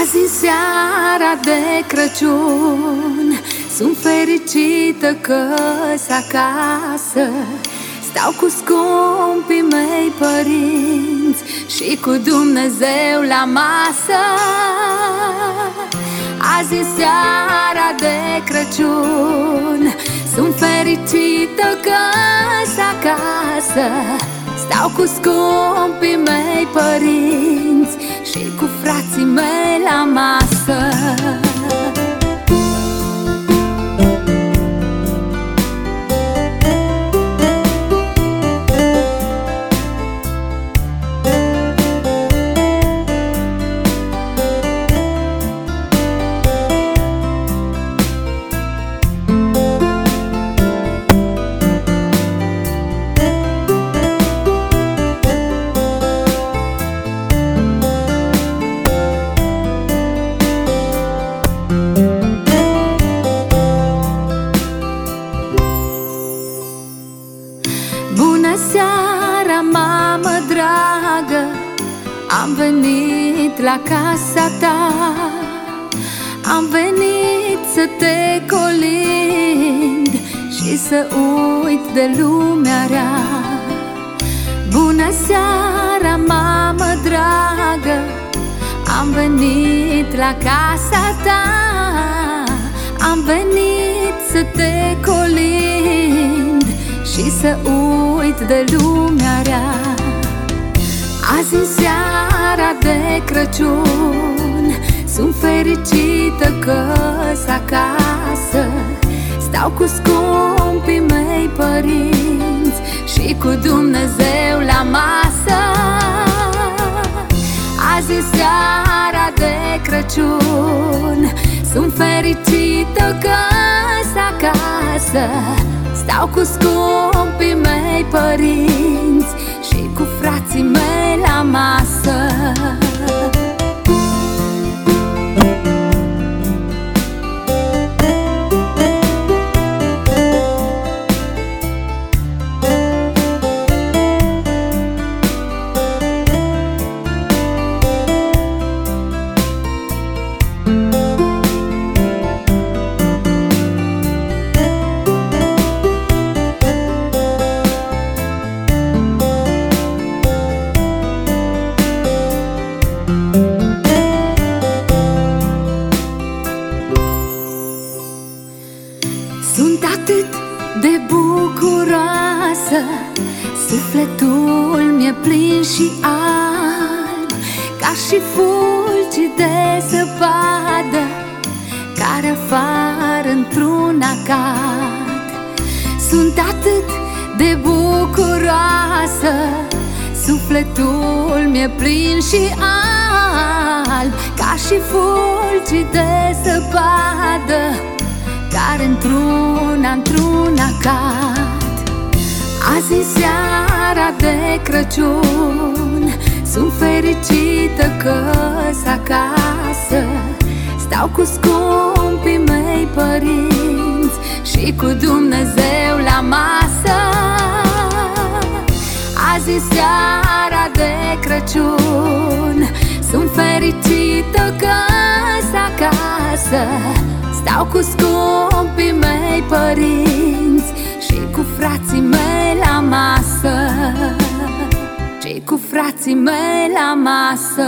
Azi în seara de Crăciun Sunt fericită că acasă. Stau cu scumpii mei părinți Și cu Dumnezeu la masă. Azi în seara de Crăciun Sunt fericită că acasă. Stau cu scumpii mei părinți Bună seara, mamă dragă Am venit la casa ta. Am venit să te colind Și să uit de lumea rea. Bună seara, mamă dragă Am venit la casa ta. Am venit să te colind și să uit de lumea rea. Azi în seara de Crăciun Sunt fericită că acasă. Stau cu scumpii mei părinți Și cu Dumnezeu la masă. Azi în seara de Crăciun Sunt fericită că acasă Stau cu scumpii mei părinți Sunt atât de bucuroasă Sufletul mi-e plin și alb Ca și fulgi de zăpadă Care afară într-un acad Sunt atât de bucuroasă Sufletul mi-e plin și alb Ca și fulgi de zăpadă care într-una, într-una cad Azi în seara de Crăciun. Sunt fericită că acasă. Stau cu scumpii mei părinți Și cu Dumnezeu la masă. Azi în seara de Crăciun. Sunt fericită că acasă Stau cu scumpii mei părinți Și cu frații mei la masă. Și cu frații mei la masă